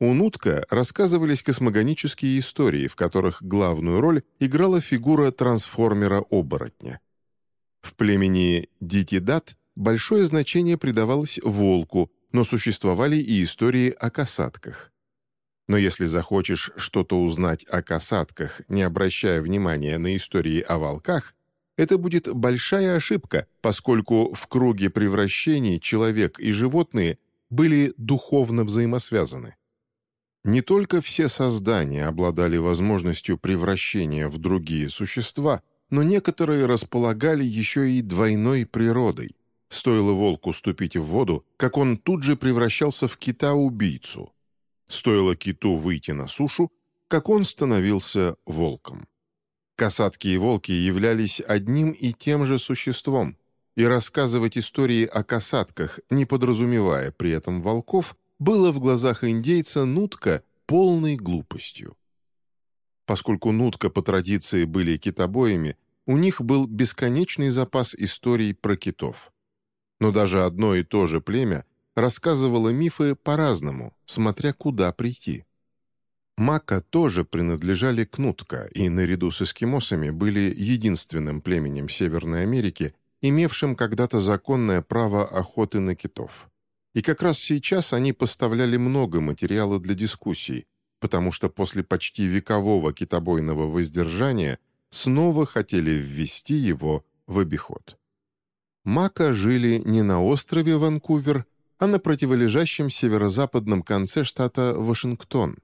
У Нутка рассказывались космогонические истории, в которых главную роль играла фигура трансформера-оборотня. В племени Дитидат большое значение придавалось волку, но существовали и истории о касатках. Но если захочешь что-то узнать о касатках, не обращая внимания на истории о волках, это будет большая ошибка, поскольку в круге превращений человек и животные были духовно взаимосвязаны. Не только все создания обладали возможностью превращения в другие существа, но некоторые располагали еще и двойной природой. Стоило волку ступить в воду, как он тут же превращался в кита-убийцу. Стоило киту выйти на сушу, как он становился волком. Касатки и волки являлись одним и тем же существом, и рассказывать истории о касатках, не подразумевая при этом волков, было в глазах индейца Нутка полной глупостью. Поскольку Нутка по традиции были китобоями, у них был бесконечный запас историй про китов. Но даже одно и то же племя рассказывало мифы по-разному, смотря куда прийти. Мака тоже принадлежали к Нутка и наряду с эскимосами были единственным племенем Северной Америки, имевшим когда-то законное право охоты на китов. И как раз сейчас они поставляли много материала для дискуссий, потому что после почти векового китобойного воздержания снова хотели ввести его в обиход. Мака жили не на острове Ванкувер, а на противолежащем северо-западном конце штата Вашингтон.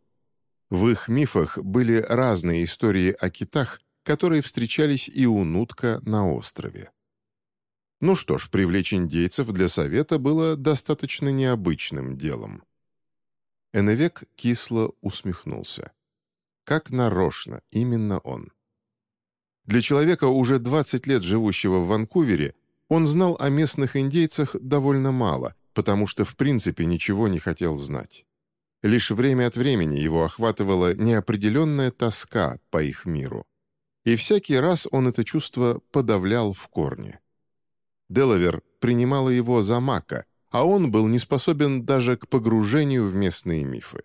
В их мифах были разные истории о китах, которые встречались и у Нутка на острове. Ну что ж, привлечь индейцев для совета было достаточно необычным делом. Эневек кисло усмехнулся. Как нарочно, именно он. Для человека, уже 20 лет живущего в Ванкувере, он знал о местных индейцах довольно мало, потому что в принципе ничего не хотел знать. Лишь время от времени его охватывала неопределенная тоска по их миру. И всякий раз он это чувство подавлял в корне. Делавер принимала его за мака, а он был не способен даже к погружению в местные мифы.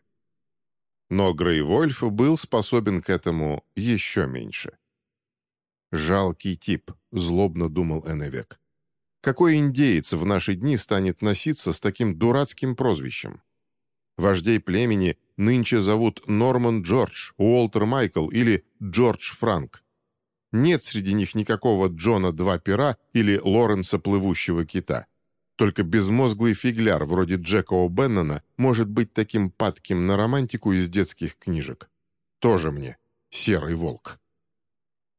Но Грейвольф был способен к этому еще меньше. «Жалкий тип», — злобно думал Эннвек. «Какой индеец в наши дни станет носиться с таким дурацким прозвищем? Вождей племени нынче зовут Норман Джордж, Уолтер Майкл или Джордж Франк. Нет среди них никакого Джона Два Пера или Лоренса Плывущего Кита. Только безмозглый фигляр вроде Джека О'Беннона может быть таким падким на романтику из детских книжек. Тоже мне серый волк.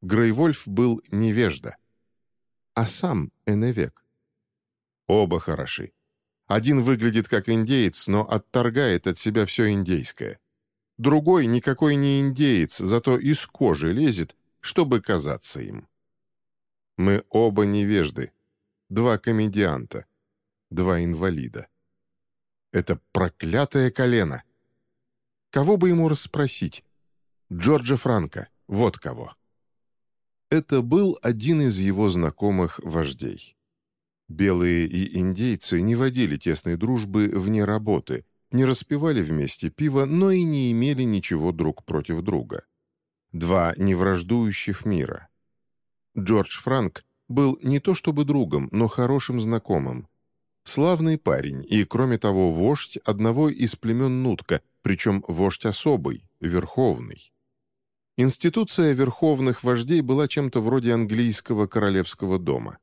Грейвольф был невежда. А сам Эневек. Оба хороши. Один выглядит как индеец, но отторгает от себя все индейское. Другой никакой не индеец, зато из кожи лезет чтобы казаться им. Мы оба невежды, два комедианта, два инвалида. Это проклятое колено. Кого бы ему расспросить? Джорджа Франка, вот кого. Это был один из его знакомых вождей. Белые и индейцы не водили тесной дружбы вне работы, не распивали вместе пиво, но и не имели ничего друг против друга два невраждующих мира. Джордж Франк был не то чтобы другом, но хорошим знакомым. Славный парень и, кроме того, вождь одного из племен Нутка, причем вождь особый, верховный. Институция верховных вождей была чем-то вроде английского королевского дома.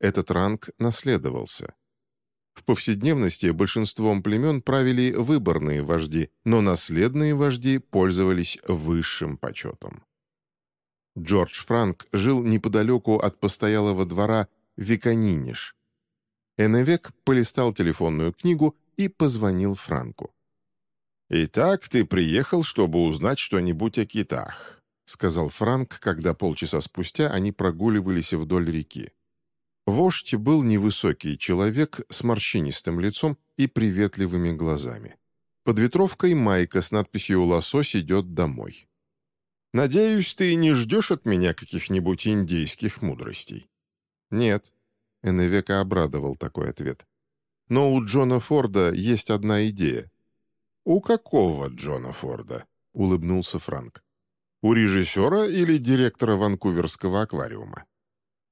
Этот ранг наследовался. В повседневности большинством племен правили выборные вожди, но наследные вожди пользовались высшим почетом. Джордж Франк жил неподалеку от постоялого двора Виканиниш. Эневек полистал телефонную книгу и позвонил Франку. «Итак, ты приехал, чтобы узнать что-нибудь о китах», сказал Франк, когда полчаса спустя они прогуливались вдоль реки. Вождь был невысокий человек с морщинистым лицом и приветливыми глазами. Под ветровкой майка с надписью «Лосось идет домой». «Надеюсь, ты не ждешь от меня каких-нибудь индейских мудростей?» «Нет», — Эннвека обрадовал такой ответ. «Но у Джона Форда есть одна идея». «У какого Джона Форда?» — улыбнулся Франк. «У режиссера или директора Ванкуверского аквариума?»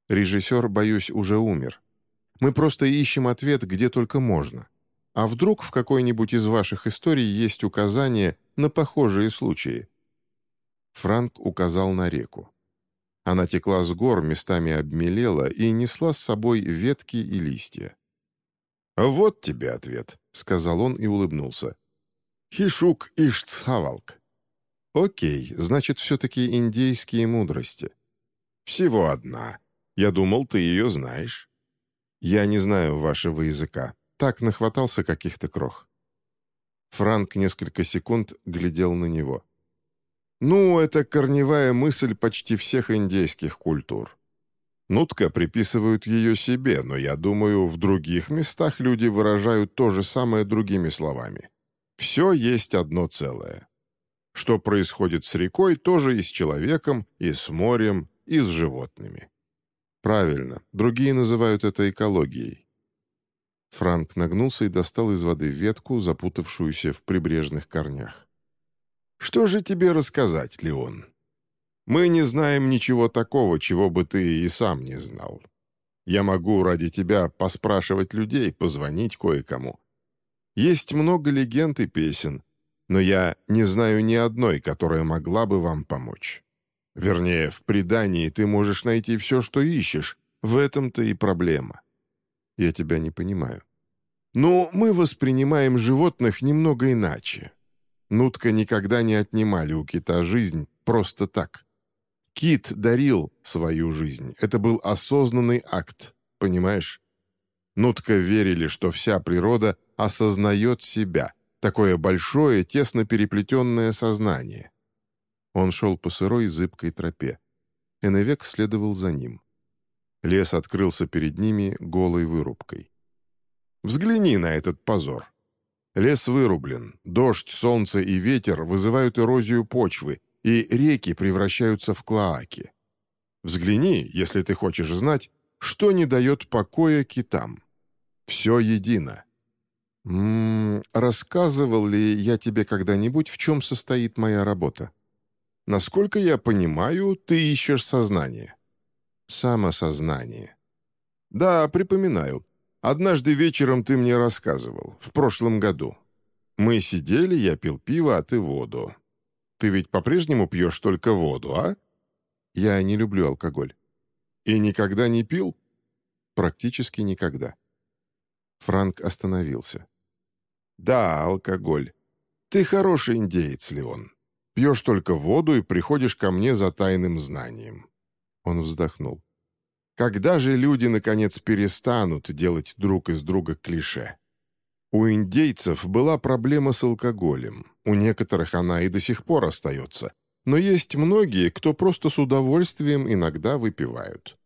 «Режиссер, боюсь, уже умер. Мы просто ищем ответ где только можно. А вдруг в какой-нибудь из ваших историй есть указание на похожие случаи?» Франк указал на реку. Она текла с гор, местами обмелела и несла с собой ветки и листья. «Вот тебе ответ», — сказал он и улыбнулся. «Хишук Ишцхавалк». «Окей, значит, все-таки индейские мудрости». «Всего одна. Я думал, ты ее знаешь». «Я не знаю вашего языка. Так нахватался каких-то крох». Франк несколько секунд глядел на него. «Ну, это корневая мысль почти всех индейских культур. Нутка приписывают ее себе, но я думаю, в других местах люди выражают то же самое другими словами. Все есть одно целое. Что происходит с рекой, тоже и с человеком, и с морем, и с животными. Правильно, другие называют это экологией. Франк нагнулся и достал из воды ветку, запутавшуюся в прибрежных корнях. «Что же тебе рассказать, Леон? Мы не знаем ничего такого, чего бы ты и сам не знал. Я могу ради тебя поспрашивать людей, позвонить кое-кому. Есть много легенд и песен, но я не знаю ни одной, которая могла бы вам помочь. Вернее, в предании ты можешь найти все, что ищешь. В этом-то и проблема. Я тебя не понимаю. Но мы воспринимаем животных немного иначе. Нутка никогда не отнимали у кита жизнь просто так. Кит дарил свою жизнь. Это был осознанный акт, понимаешь? Нутка верили, что вся природа осознает себя, такое большое, тесно переплетенное сознание. Он шел по сырой зыбкой тропе. Эневек следовал за ним. Лес открылся перед ними голой вырубкой. «Взгляни на этот позор. Лес вырублен, дождь, солнце и ветер вызывают эрозию почвы, и реки превращаются в клоаки. Взгляни, если ты хочешь знать, что не дает покоя китам. Все едино. М м-м, -м, рассказывал ли я тебе когда-нибудь, в чем состоит моя работа? Насколько я понимаю, ты ищешь сознание. Самосознание. Да, припоминаю. Однажды вечером ты мне рассказывал, в прошлом году. Мы сидели, я пил пиво, а ты воду. Ты ведь по-прежнему пьешь только воду, а? Я не люблю алкоголь. И никогда не пил? Практически никогда. Франк остановился. Да, алкоголь. Ты хороший индеец, Леон. Пьешь только воду и приходишь ко мне за тайным знанием. Он вздохнул. Когда же люди, наконец, перестанут делать друг из друга клише? У индейцев была проблема с алкоголем. У некоторых она и до сих пор остается. Но есть многие, кто просто с удовольствием иногда выпивают.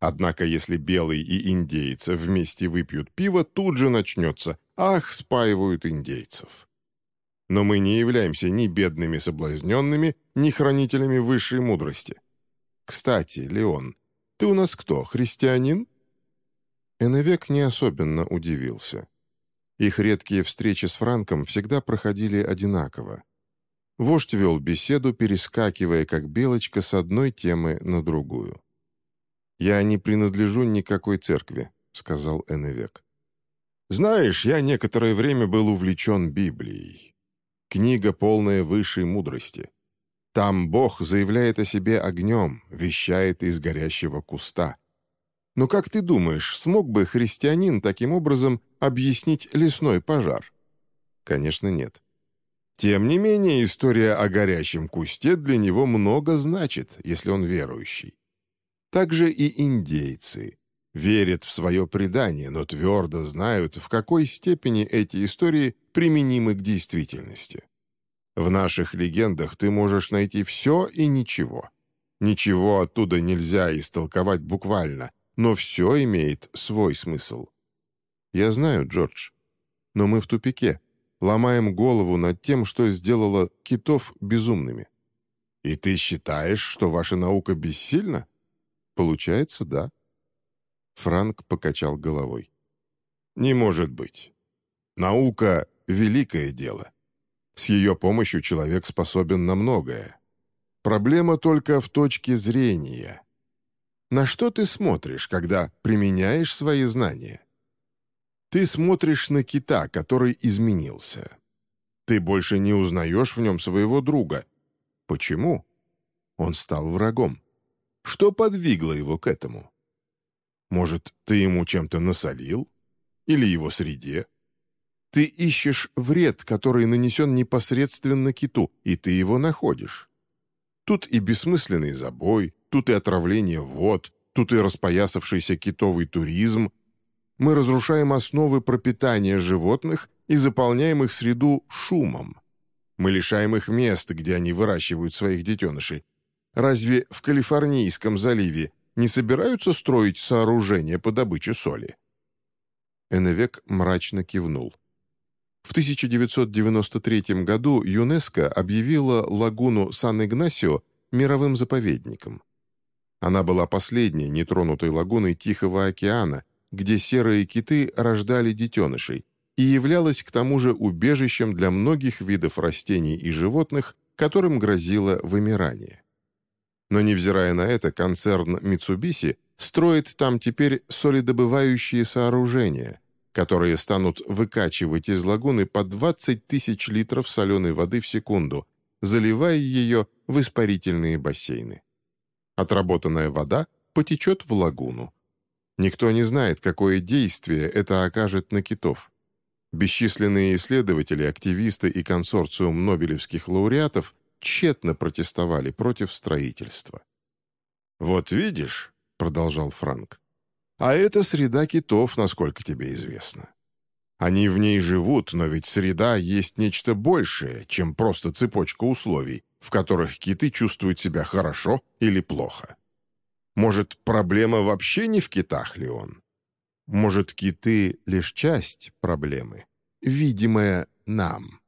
Однако если белый и индейцы вместе выпьют пиво, тут же начнется «Ах, спаивают индейцев». Но мы не являемся ни бедными соблазненными, ни хранителями высшей мудрости. Кстати, Леон, ты у нас кто, христианин?» Эннвек не особенно удивился. Их редкие встречи с Франком всегда проходили одинаково. Вождь вел беседу, перескакивая, как белочка, с одной темы на другую. «Я не принадлежу никакой церкви», — сказал Эннвек. «Знаешь, я некоторое время был увлечен Библией. Книга, полная высшей мудрости. Там Бог заявляет о себе огнем, вещает из горящего куста. Но как ты думаешь, смог бы христианин таким образом объяснить лесной пожар? Конечно, нет. Тем не менее, история о горящем кусте для него много значит, если он верующий. Также и индейцы верят в свое предание, но твердо знают, в какой степени эти истории применимы к действительности. В наших легендах ты можешь найти все и ничего. Ничего оттуда нельзя истолковать буквально, но все имеет свой смысл. Я знаю, Джордж, но мы в тупике. Ломаем голову над тем, что сделало китов безумными. И ты считаешь, что ваша наука бессильна? Получается, да. Франк покачал головой. Не может быть. Наука — великое дело. С ее помощью человек способен на многое. Проблема только в точке зрения. На что ты смотришь, когда применяешь свои знания? Ты смотришь на кита, который изменился. Ты больше не узнаешь в нем своего друга. Почему? Он стал врагом. Что подвигло его к этому? Может, ты ему чем-то насолил? Или его среде? Ты ищешь вред, который нанесен непосредственно киту, и ты его находишь. Тут и бессмысленный забой, тут и отравление вод, тут и распоясавшийся китовый туризм, мы разрушаем основы пропитания животных и заполняем их среду шумом. Мы лишаем их мест, где они выращивают своих детенышей. Разве в Калифорнийском заливе не собираются строить сооружения по добыче соли?» Эннвек мрачно кивнул. В 1993 году ЮНЕСКО объявила лагуну Сан-Игнасио мировым заповедником. Она была последней нетронутой лагуной Тихого океана, где серые киты рождали детенышей, и являлась к тому же убежищем для многих видов растений и животных, которым грозило вымирание. Но невзирая на это, концерн Mitsubishi строит там теперь солидобывающие сооружения, которые станут выкачивать из лагуны по 20 тысяч литров соленой воды в секунду, заливая ее в испарительные бассейны. Отработанная вода потечет в лагуну, Никто не знает, какое действие это окажет на китов. Бесчисленные исследователи, активисты и консорциум нобелевских лауреатов тщетно протестовали против строительства. «Вот видишь», — продолжал Франк, — «а это среда китов, насколько тебе известно. Они в ней живут, но ведь среда есть нечто большее, чем просто цепочка условий, в которых киты чувствуют себя хорошо или плохо. Может, проблема вообще не в китах ли он? Может, киты — лишь часть проблемы, видимая нам.